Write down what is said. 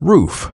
roof.